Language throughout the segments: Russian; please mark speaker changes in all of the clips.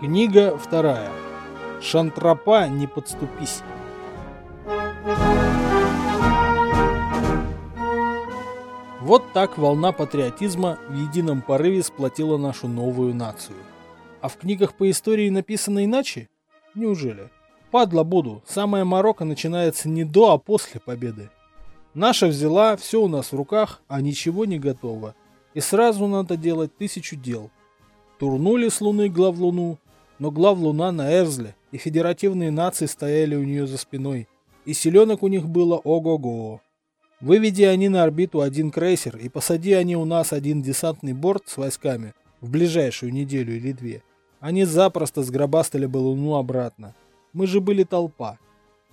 Speaker 1: Книга вторая. Шантропа, не подступись. Вот так волна патриотизма в едином порыве сплотила нашу новую нацию. А в книгах по истории написано иначе? Неужели? Падла буду, самая Марокко начинается не до, а после победы. Наша взяла, все у нас в руках, а ничего не готово. И сразу надо делать тысячу дел. Турнули с луны главлуну, но глав Луна на Эрзле, и федеративные нации стояли у нее за спиной, и селенок у них было ого-го. Выведи они на орбиту один крейсер и посади они у нас один десантный борт с войсками в ближайшую неделю или две, они запросто сгробастали бы Луну обратно. Мы же были толпа.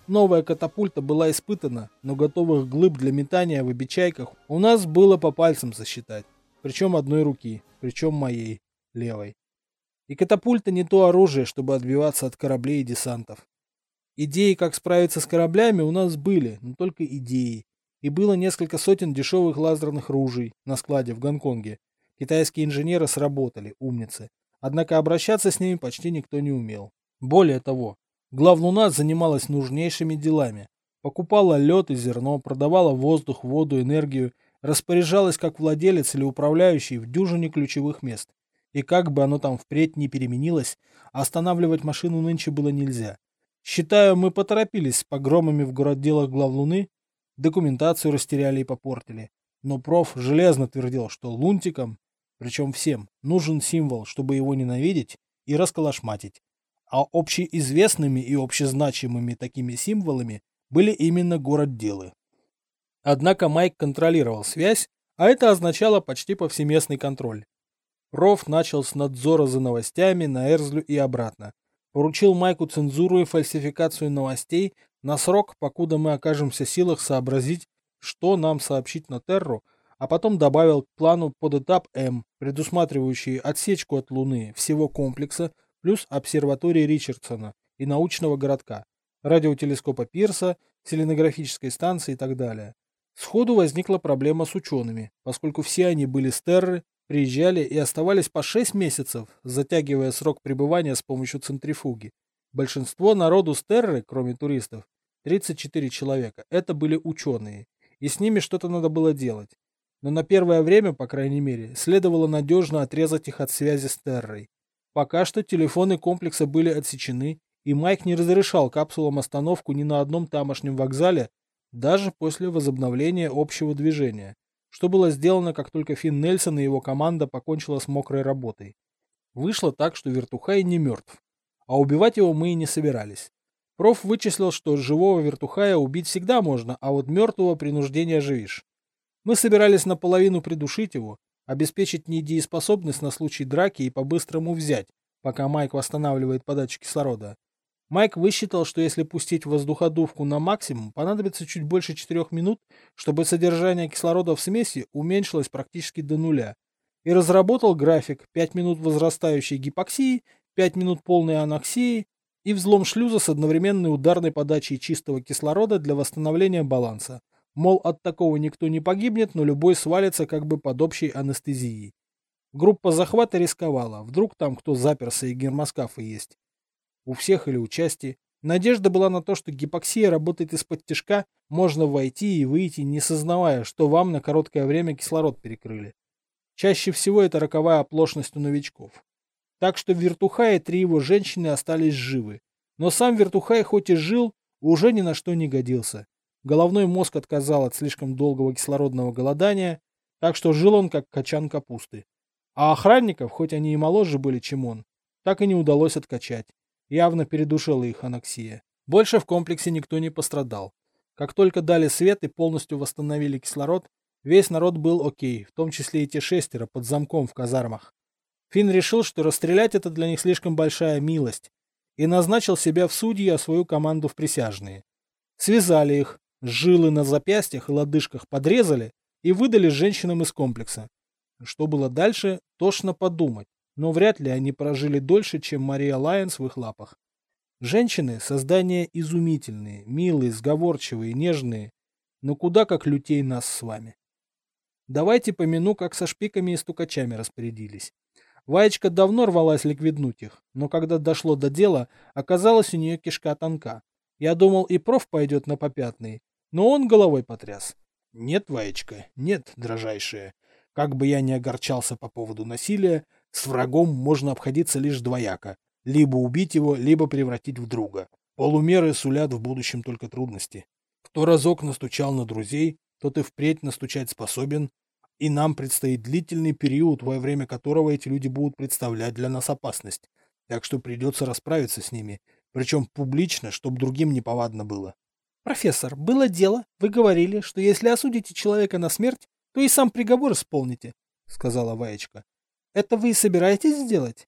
Speaker 1: Новая катапульта была испытана, но готовых глыб для метания в обечайках у нас было по пальцам засчитать. Причем одной руки, причем моей, левой. И катапульта не то оружие, чтобы отбиваться от кораблей и десантов. Идеи, как справиться с кораблями, у нас были, но только идеи. И было несколько сотен дешевых лазерных ружей на складе в Гонконге. Китайские инженеры сработали, умницы. Однако обращаться с ними почти никто не умел. Более того, главлуна занималась нужнейшими делами. Покупала лед и зерно, продавала воздух, воду, энергию, распоряжалась как владелец или управляющий в дюжине ключевых мест. И как бы оно там впредь не переменилось, останавливать машину нынче было нельзя. Считаю, мы поторопились с погромами в городделах главлуны, документацию растеряли и попортили. Но проф железно твердил, что лунтикам, причем всем, нужен символ, чтобы его ненавидеть и расколошматить. А общеизвестными и общезначимыми такими символами были именно городделы. Однако Майк контролировал связь, а это означало почти повсеместный контроль. Проф начал с надзора за новостями на Эрзлю и обратно. Поручил Майку цензуру и фальсификацию новостей на срок, покуда мы окажемся в силах сообразить, что нам сообщить на Терру, а потом добавил к плану под этап М, предусматривающий отсечку от Луны всего комплекса, плюс обсерватории Ричардсона и научного городка, радиотелескопа Пирса, селенографической станции и так далее. Сходу возникла проблема с учеными, поскольку все они были с Терры Приезжали и оставались по 6 месяцев, затягивая срок пребывания с помощью центрифуги. Большинство народу с Терры, кроме туристов, 34 человека, это были ученые, и с ними что-то надо было делать. Но на первое время, по крайней мере, следовало надежно отрезать их от связи с Террой. Пока что телефоны комплекса были отсечены, и Майк не разрешал капсулам остановку ни на одном тамошнем вокзале, даже после возобновления общего движения что было сделано, как только Финн Нельсон и его команда покончила с мокрой работой. Вышло так, что Вертухай не мертв, а убивать его мы и не собирались. Проф вычислил, что живого Вертухая убить всегда можно, а вот мертвого принуждения оживишь. Мы собирались наполовину придушить его, обеспечить недееспособность на случай драки и по-быстрому взять, пока Майк восстанавливает подачу кислорода. Майк высчитал, что если пустить воздуходувку на максимум, понадобится чуть больше 4 минут, чтобы содержание кислорода в смеси уменьшилось практически до нуля. И разработал график 5 минут возрастающей гипоксии, 5 минут полной аноксии и взлом шлюза с одновременной ударной подачей чистого кислорода для восстановления баланса. Мол, от такого никто не погибнет, но любой свалится как бы под общей анестезией. Группа захвата рисковала, вдруг там кто заперся и гермоскафы есть у всех или у части. Надежда была на то, что гипоксия работает из-под тяжка, можно войти и выйти, не сознавая, что вам на короткое время кислород перекрыли. Чаще всего это роковая оплошность у новичков. Так что Вертухай и три его женщины остались живы. Но сам Вертухай хоть и жил, уже ни на что не годился. Головной мозг отказал от слишком долгого кислородного голодания, так что жил он как качан капусты. А охранников, хоть они и моложе были, чем он, так и не удалось откачать. Явно передушила их аноксия. Больше в комплексе никто не пострадал. Как только дали свет и полностью восстановили кислород, весь народ был окей, в том числе и те шестеро под замком в казармах. Финн решил, что расстрелять это для них слишком большая милость, и назначил себя в судьи, а свою команду в присяжные. Связали их, жилы на запястьях и лодыжках подрезали и выдали женщинам из комплекса. Что было дальше, тошно подумать, но вряд ли они прожили дольше, чем Мария Лайонс в их лапах. Женщины – создания изумительные, милые, сговорчивые, нежные, но куда как лютей нас с вами. Давайте помяну, как со шпиками и стукачами распорядились. Ваечка давно рвалась ликвиднуть их, но когда дошло до дела, оказалось у нее кишка тонка. Я думал, и проф пойдет на попятный, но он головой потряс. Нет, Ваечка, нет, дрожайшая. Как бы я ни огорчался по поводу насилия, с врагом можно обходиться лишь двояко. Либо убить его, либо превратить в друга. Полумеры сулят в будущем только трудности. Кто разок настучал на друзей, тот и впредь настучать способен, и нам предстоит длительный период, во время которого эти люди будут представлять для нас опасность. Так что придется расправиться с ними, причем публично, чтобы другим не повадно было. Профессор, было дело. Вы говорили, что если осудите человека на смерть, то и сам приговор исполните, сказала Ваечка. Это вы и собираетесь сделать?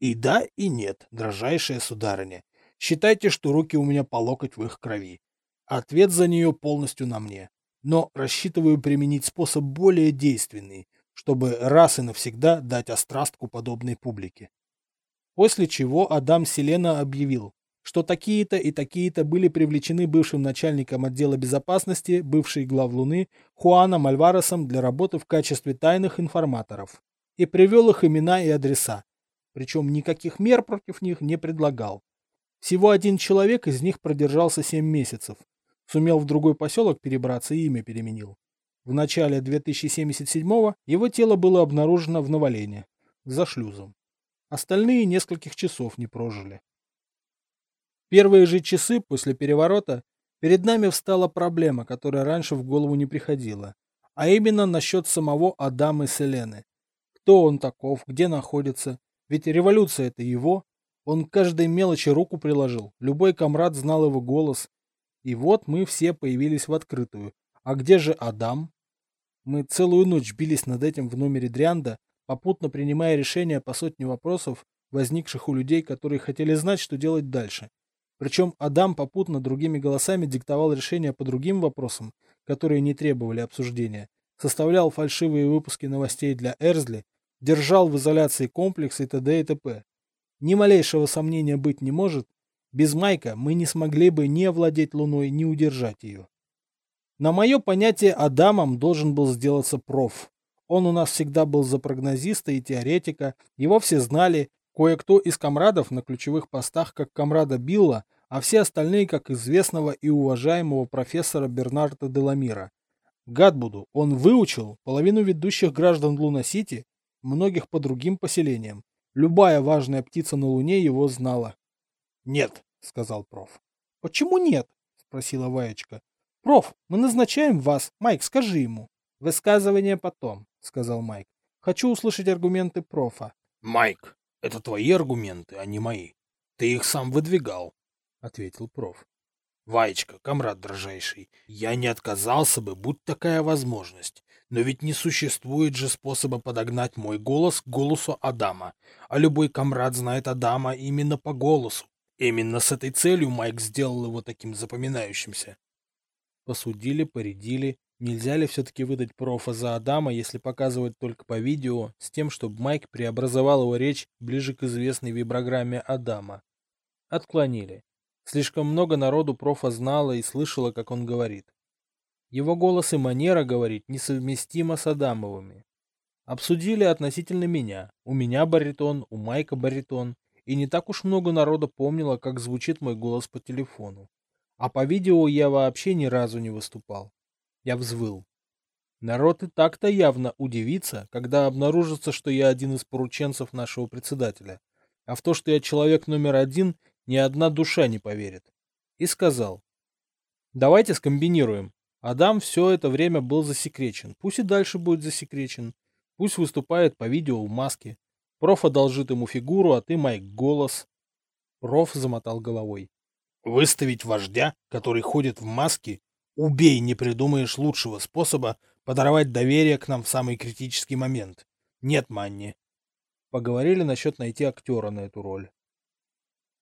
Speaker 1: И да, и нет, дрожайшая сударыня. Считайте, что руки у меня по локоть в их крови. Ответ за нее полностью на мне. Но рассчитываю применить способ более действенный, чтобы раз и навсегда дать острастку подобной публике. После чего Адам Селена объявил, что такие-то и такие-то были привлечены бывшим начальником отдела безопасности бывшей глав Луны Хуаном Альваресом для работы в качестве тайных информаторов и привел их имена и адреса, причем никаких мер против них не предлагал. Всего один человек из них продержался 7 месяцев, сумел в другой поселок перебраться и имя переменил. В начале 2077-го его тело было обнаружено в Новолене, за шлюзом. Остальные нескольких часов не прожили первые же часы после переворота перед нами встала проблема, которая раньше в голову не приходила, а именно насчет самого Адама и Селены. Кто он таков, где находится, ведь революция это его, он каждой мелочи руку приложил, любой комрад знал его голос. И вот мы все появились в открытую. А где же Адам? Мы целую ночь бились над этим в номере Дрианда, попутно принимая решения по сотне вопросов, возникших у людей, которые хотели знать, что делать дальше. Причем Адам попутно другими голосами диктовал решения по другим вопросам, которые не требовали обсуждения, составлял фальшивые выпуски новостей для Эрзли, держал в изоляции комплекс и т.д. и т.п. Ни малейшего сомнения быть не может, без Майка мы не смогли бы ни овладеть Луной, ни удержать ее. На мое понятие Адамом должен был сделаться проф. Он у нас всегда был за прогнозиста и теоретика, его все знали, Кое-кто из комрадов на ключевых постах как комрада Билла, а все остальные как известного и уважаемого профессора Бернарда Деламира. Гад буду, он выучил половину ведущих граждан Луна-Сити, многих по другим поселениям. Любая важная птица на Луне его знала. «Нет», — сказал проф. «Почему нет?» — спросила Ваечка. «Проф, мы назначаем вас. Майк, скажи ему». «Высказывание потом», — сказал Майк. «Хочу услышать аргументы профа».
Speaker 2: «Майк, это твои аргументы, а не мои. Ты их сам выдвигал, — ответил проф. Ваечка, комрад дрожайший, я не отказался бы, будь такая возможность. Но ведь не существует же способа подогнать мой голос к голосу Адама. А любой комрад знает Адама именно по голосу. Именно с этой целью Майк сделал его таким запоминающимся.
Speaker 1: Посудили, поредили, Нельзя ли все-таки выдать профа за Адама, если показывать только по видео, с тем, чтобы Майк преобразовал его речь ближе к известной виброграмме Адама? Отклонили. Слишком много народу профа знало и слышало, как он говорит. Его голос и манера говорить несовместима с Адамовыми. Обсудили относительно меня. У меня баритон, у Майка баритон. И не так уж много народа помнило, как звучит мой голос по телефону. А по видео я вообще ни разу не выступал. Я взвыл. Народ и так-то явно удивится, когда обнаружится, что я один из порученцев нашего председателя. А в то, что я человек номер один, ни одна душа не поверит. И сказал. Давайте скомбинируем. Адам все это время был засекречен. Пусть и дальше будет засекречен. Пусть выступает по видео в маске. Проф одолжит ему фигуру, а ты, Майк, голос. Проф замотал головой.
Speaker 2: Выставить вождя, который ходит в маске, Убей, не придумаешь лучшего способа подорвать доверие к нам в самый критический момент. Нет, Манни.
Speaker 1: Поговорили насчет найти актера на эту роль.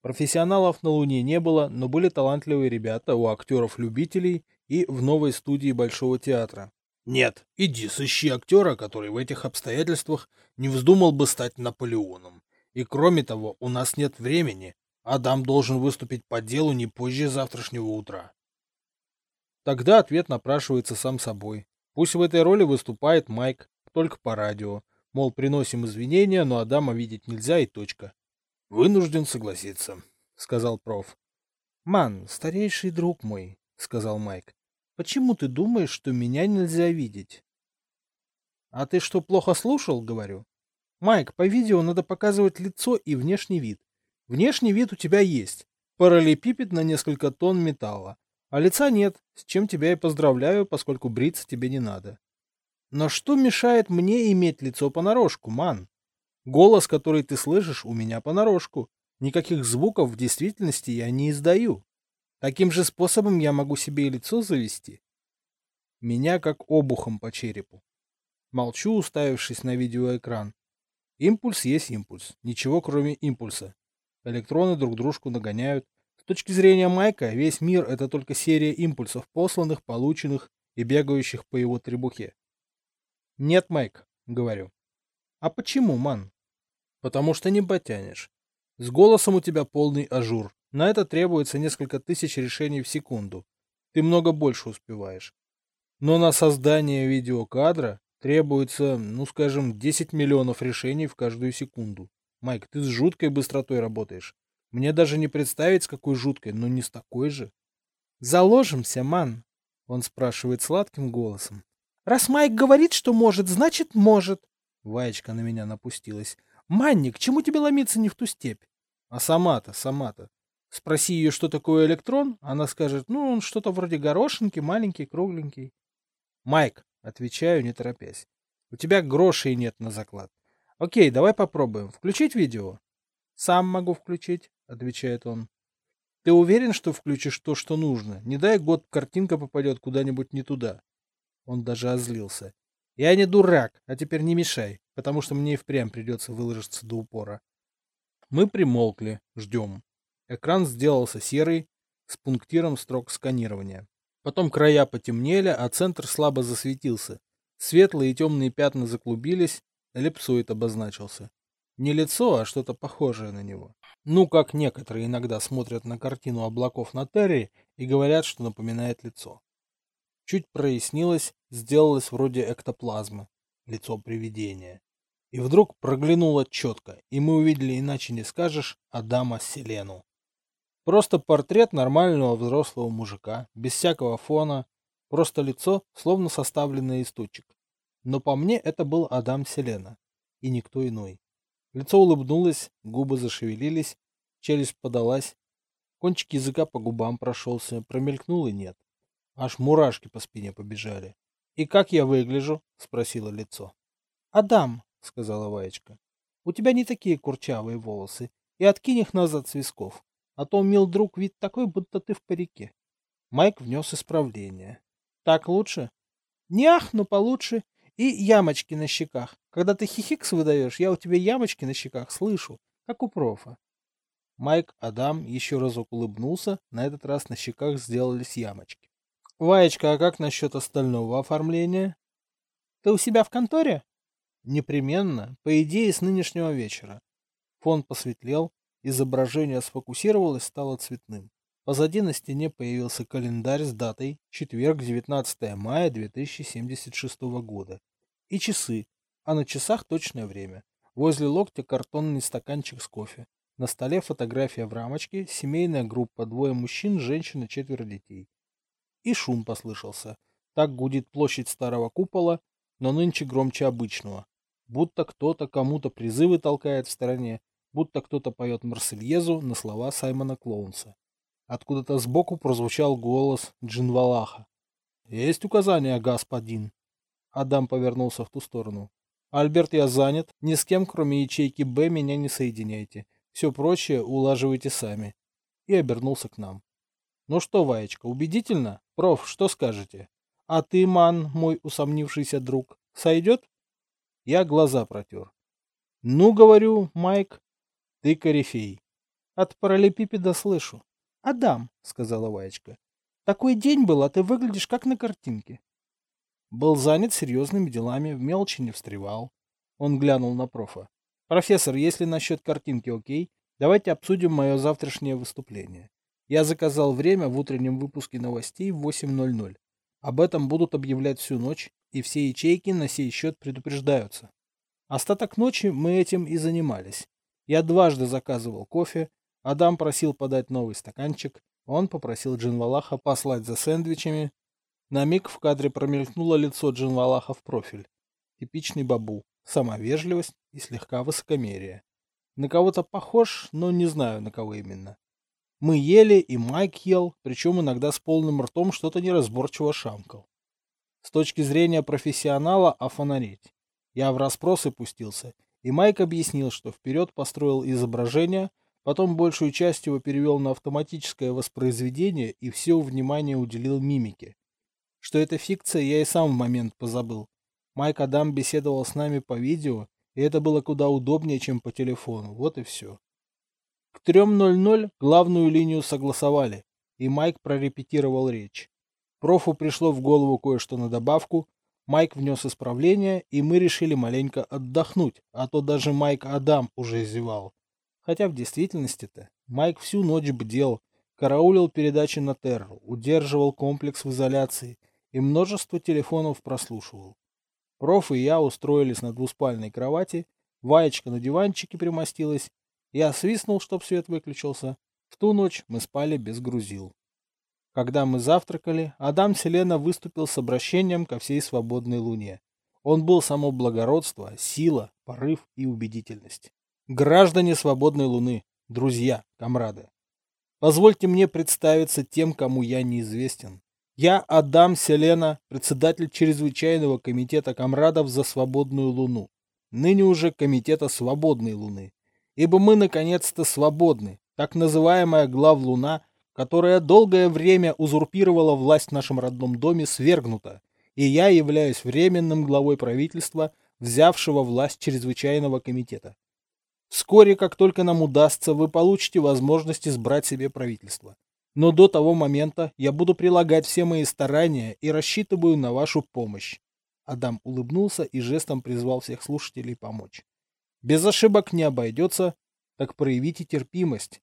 Speaker 1: Профессионалов на Луне не было, но были талантливые ребята у актеров-любителей и в новой студии Большого театра.
Speaker 2: Нет, иди сыщи актера, который в этих обстоятельствах не вздумал бы стать Наполеоном. И кроме того, у нас нет времени. Адам должен выступить по делу не позже завтрашнего утра.
Speaker 1: Тогда ответ напрашивается сам собой. Пусть в этой роли выступает Майк, только по радио. Мол, приносим извинения, но Адама видеть нельзя и точка.
Speaker 2: Вынужден согласиться, сказал проф.
Speaker 1: Ман, старейший друг мой, сказал Майк. Почему ты думаешь, что меня нельзя видеть? А ты что, плохо слушал, говорю? Майк, по видео надо показывать лицо и внешний вид. Внешний вид у тебя есть. Параллелепипед на несколько тонн металла. А лица нет, с чем тебя и поздравляю, поскольку бриться тебе не надо. Но что мешает мне иметь лицо понарошку, ман? Голос, который ты слышишь, у меня понарошку. Никаких звуков в действительности я не издаю. Таким же способом я могу себе и лицо завести. Меня как обухом по черепу. Молчу, уставившись на видеоэкран. Импульс есть импульс. Ничего, кроме импульса. Электроны друг дружку нагоняют. С точки зрения Майка, весь мир — это только серия импульсов, посланных, полученных и бегающих по его требухе. Нет, Майк, говорю. А почему, ман? Потому что не потянешь. С голосом у тебя полный ажур. На это требуется несколько тысяч решений в секунду. Ты много больше успеваешь. Но на создание видеокадра требуется, ну скажем, 10 миллионов решений в каждую секунду. Майк, ты с жуткой быстротой работаешь. Мне даже не представить, с какой жуткой, но не с такой же. Заложимся, ман, он спрашивает сладким голосом. Раз Майк говорит, что может, значит может. Ваечка на меня напустилась. Манник, чему тебе ломиться не в ту степь? А сама-то, сама-то. Спроси ее, что такое электрон, она скажет, ну, он что-то вроде горошинки, маленький, кругленький. Майк, отвечаю, не торопясь. У тебя грошей нет на заклад. Окей, давай попробуем. Включить видео? Сам могу включить отвечает он. Ты уверен, что включишь то, что нужно? Не дай год картинка попадет куда-нибудь не туда. Он даже озлился. Я не дурак, а теперь не мешай, потому что мне и впрямь придется выложиться до упора. Мы примолкли, ждем. Экран сделался серый, с пунктиром строк сканирования. Потом края потемнели, а центр слабо засветился. Светлые и темные пятна заклубились, эллипсоид обозначился. Не лицо, а что-то похожее на него. Ну, как некоторые иногда смотрят на картину облаков на Терре и говорят, что напоминает лицо. Чуть прояснилось, сделалось вроде эктоплазмы, лицо привидения. И вдруг проглянуло четко, и мы увидели, иначе не скажешь, Адама Селену. Просто портрет нормального взрослого мужика, без всякого фона, просто лицо, словно составленное из тучек. Но по мне это был Адам Селена, и никто иной. Лицо улыбнулось, губы зашевелились, челюсть подалась. Кончик языка по губам прошелся, промелькнул и нет. Аж мурашки по спине побежали. «И как я выгляжу?» — спросило лицо. «Адам», — сказала Ваечка, — «у тебя не такие курчавые волосы, и откинь их назад с висков, а то, мил друг, вид такой, будто ты в парике». Майк внес исправление. «Так лучше?» «Не ах, но получше. И ямочки на щеках. Когда ты хихикс выдаешь, я у тебя ямочки на щеках слышу, как у профа. Майк Адам еще разок улыбнулся, на этот раз на щеках сделались ямочки. Ваечка, а как насчет остального оформления? Ты у себя в конторе? Непременно, по идее, с нынешнего вечера. Фон посветлел, изображение сфокусировалось, стало цветным. Позади на стене появился календарь с датой четверг, 19 мая 2076 года. И часы, а на часах точное время. Возле локтя картонный стаканчик с кофе. На столе фотография в рамочке, семейная группа, двое мужчин, женщина, четверо детей. И шум послышался. Так гудит площадь старого купола, но нынче громче обычного. Будто кто-то кому-то призывы толкает в стороне, будто кто-то поет Марсельезу на слова Саймона Клоунса. Откуда-то сбоку прозвучал голос Джинвалаха. «Есть указания, господин?» Адам повернулся в ту сторону. «Альберт, я занят. Ни с кем, кроме ячейки Б, меня не соединяйте. Все прочее улаживайте сами». И обернулся к нам. «Ну что, Ваечка, убедительно? Проф, что скажете? А ты, ман, мой усомнившийся друг, сойдет?» Я глаза протер. «Ну, говорю, Майк, ты корифей. От параллелепипеда слышу. «Адам», — сказала Ваечка, — «такой день был, а ты выглядишь как на картинке». Был занят серьезными делами, в мелочи не встревал. Он глянул на профа. Профессор, если насчет картинки окей, давайте обсудим мое завтрашнее выступление. Я заказал время в утреннем выпуске новостей в 8.00. Об этом будут объявлять всю ночь, и все ячейки на сей счет предупреждаются. Остаток ночи мы этим и занимались. Я дважды заказывал кофе, Адам просил подать новый стаканчик, он попросил Джинвалаха послать за сэндвичами. На миг в кадре промелькнуло лицо Джинвалаха в профиль. Типичный бабу, сама вежливость и слегка высокомерие. На кого-то похож, но не знаю, на кого именно. Мы ели, и Майк ел, причем иногда с полным ртом что-то неразборчиво шамкал. С точки зрения профессионала офонарить. Я в расспросы пустился, и Майк объяснил, что вперед построил изображение, потом большую часть его перевел на автоматическое воспроизведение и все внимание уделил мимике. Что это фикция, я и сам в момент позабыл. Майк Адам беседовал с нами по видео, и это было куда удобнее, чем по телефону. Вот и все. К 3.00 главную линию согласовали, и Майк прорепетировал речь. Профу пришло в голову кое-что на добавку, Майк внес исправление, и мы решили маленько отдохнуть, а то даже Майк Адам уже зевал. Хотя в действительности-то Майк всю ночь бдел, караулил передачи на Терру, удерживал комплекс в изоляции и множество телефонов прослушивал. Проф и я устроились на двуспальной кровати, Ваечка на диванчике примостилась, я свистнул, чтоб свет выключился. В ту ночь мы спали без грузил. Когда мы завтракали, Адам Селена выступил с обращением ко всей свободной луне. Он был само благородство, сила, порыв и убедительность. Граждане свободной луны, друзья, комрады. Позвольте мне представиться тем, кому я неизвестен. Я Адам Селена, председатель чрезвычайного комитета комрадов за свободную луну, ныне уже комитета свободной луны. Ибо мы наконец-то свободны, так называемая глав-луна которая долгое время узурпировала власть в нашем родном доме, свергнута, и я являюсь временным главой правительства, взявшего власть чрезвычайного комитета. Вскоре, как только нам удастся, вы получите возможность избрать себе правительство. Но до того момента я буду прилагать все мои старания и рассчитываю на вашу помощь. Адам улыбнулся и жестом призвал всех слушателей помочь. Без ошибок не обойдется, так проявите терпимость,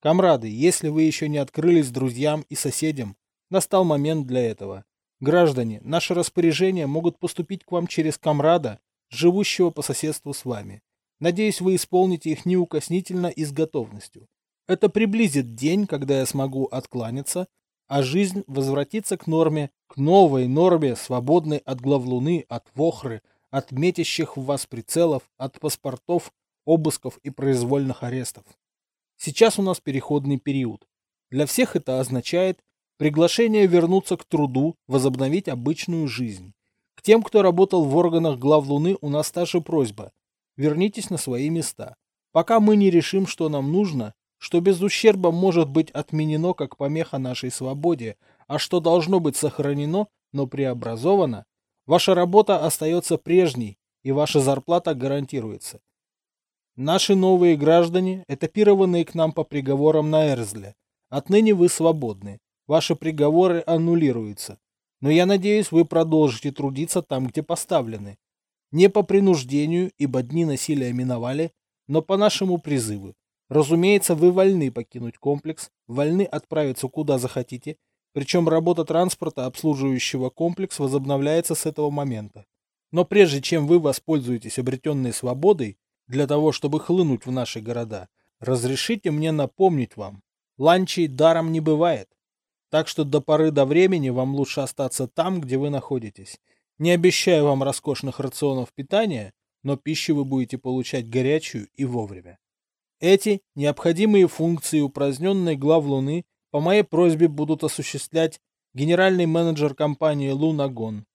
Speaker 1: Камрады, если вы еще не открылись друзьям и соседям, настал момент для этого. Граждане, наши распоряжения могут поступить к вам через комрада, живущего по соседству с вами. Надеюсь, вы исполните их неукоснительно и с готовностью. Это приблизит день, когда я смогу откланяться, а жизнь возвратится к норме, к новой норме, свободной от главлуны, от вохры, от метящих в вас прицелов, от паспортов, обысков и произвольных арестов. Сейчас у нас переходный период. Для всех это означает приглашение вернуться к труду, возобновить обычную жизнь. К тем, кто работал в органах глав Луны, у нас та же просьба. Вернитесь на свои места. Пока мы не решим, что нам нужно, что без ущерба может быть отменено как помеха нашей свободе, а что должно быть сохранено, но преобразовано, ваша работа остается прежней, и ваша зарплата гарантируется. Наши новые граждане, этапированные к нам по приговорам на Эрзле. Отныне вы свободны. Ваши приговоры аннулируются. Но я надеюсь, вы продолжите трудиться там, где поставлены. Не по принуждению, ибо дни насилия миновали, но по нашему призыву. Разумеется, вы вольны покинуть комплекс, вольны отправиться куда захотите, причем работа транспорта, обслуживающего комплекс, возобновляется с этого момента. Но прежде чем вы воспользуетесь обретенной свободой, для того, чтобы хлынуть в наши города, разрешите мне напомнить вам, ланчей даром не бывает. Так что до поры до времени вам лучше остаться там, где вы находитесь. Не обещаю вам роскошных рационов питания, но пищу вы будете получать горячую и вовремя. Эти необходимые функции упраздненной глав Луны по моей просьбе будут осуществлять генеральный менеджер компании Лунагон,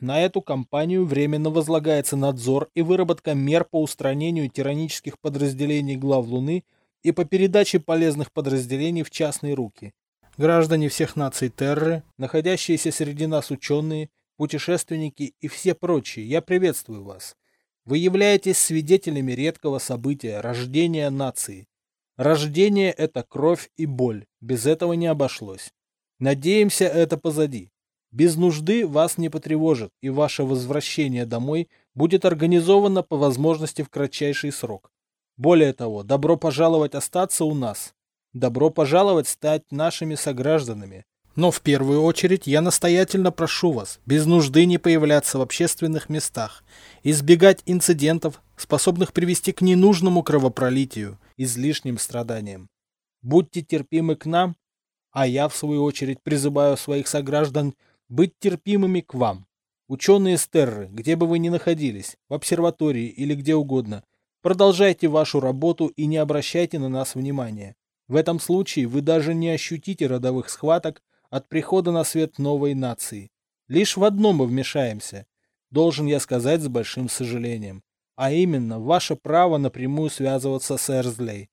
Speaker 1: на эту компанию временно возлагается надзор и выработка мер по устранению тиранических подразделений глав Луны и по передаче полезных подразделений в частные руки. Граждане всех наций Терры, находящиеся среди нас ученые, путешественники и все прочие, я приветствую вас. Вы являетесь свидетелями редкого события – рождения нации. Рождение – это кровь и боль, без этого не обошлось. Надеемся, это позади. Без нужды вас не потревожат, и ваше возвращение домой будет организовано по возможности в кратчайший срок. Более того, добро пожаловать остаться у нас. Добро пожаловать стать нашими согражданами. Но в первую очередь я настоятельно прошу вас без нужды не появляться в общественных местах, избегать инцидентов, способных привести к ненужному кровопролитию, излишним страданиям. Будьте терпимы к нам, а я, в свою очередь, призываю своих сограждан быть терпимыми к вам. Ученые Стерры, где бы вы ни находились, в обсерватории или где угодно, продолжайте вашу работу и не обращайте на нас внимания. В этом случае вы даже не ощутите родовых схваток от прихода на свет новой нации. Лишь в одном мы вмешаемся, должен я сказать с большим сожалением, а именно ваше право напрямую связываться с Эрзлей.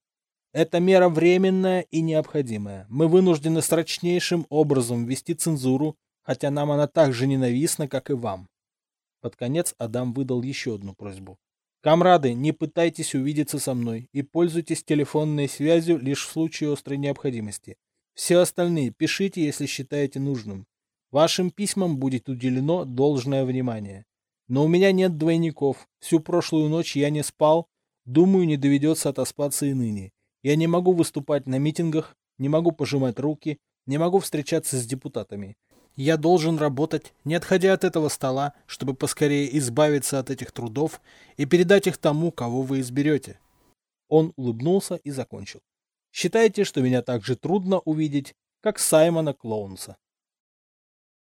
Speaker 1: Эта мера временная и необходимая. Мы вынуждены срочнейшим образом ввести цензуру, хотя нам она так же ненавистна, как и вам. Под конец Адам выдал еще одну просьбу. Камрады, не пытайтесь увидеться со мной и пользуйтесь телефонной связью лишь в случае острой необходимости. Все остальные пишите, если считаете нужным. Вашим письмам будет уделено должное внимание. Но у меня нет двойников. Всю прошлую ночь я не спал. Думаю, не доведется отоспаться и ныне. Я не могу выступать на митингах, не могу пожимать руки, не могу встречаться с депутатами. Я должен работать, не отходя от этого стола, чтобы поскорее избавиться от этих трудов и передать их тому, кого вы изберете. Он улыбнулся и закончил. Считайте, что меня так же трудно увидеть, как Саймона Клоунса.